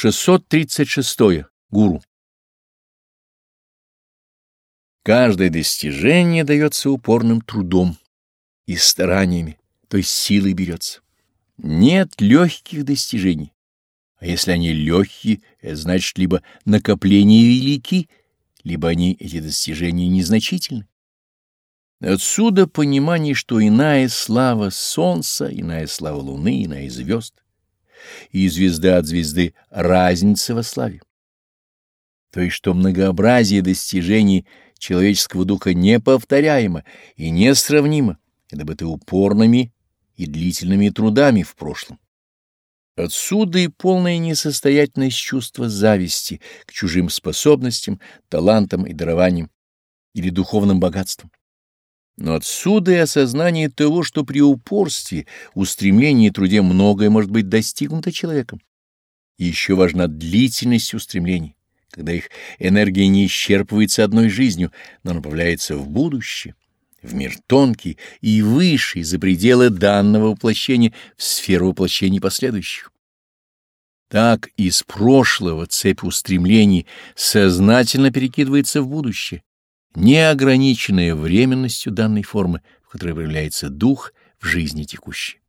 636. Гуру. Каждое достижение дается упорным трудом и стараниями, то есть силой берется. Нет легких достижений. А если они легкие, это значит либо накопления велики, либо они, эти достижения, незначительны. Отсюда понимание, что иная слава солнца, иная слава луны, иная звезд, и звезда от звезды разница во славе. То есть, что многообразие достижений человеческого духа неповторяемо и несравнимо, и добыты упорными и длительными трудами в прошлом. Отсюда и полная несостоятельность чувства зависти к чужим способностям, талантам и дарованиям или духовным богатствам. Но отсюда и осознание того, что при упорстве, устремлении и труде многое может быть достигнуто человеком. И еще важна длительность устремлений, когда их энергия не исчерпывается одной жизнью, но направляется в будущее, в мир тонкий и высший за пределы данного воплощения в сферу воплощений последующих. Так из прошлого цепь устремлений сознательно перекидывается в будущее, неограниченная временностью данной формы, в которой проявляется дух в жизни текущей.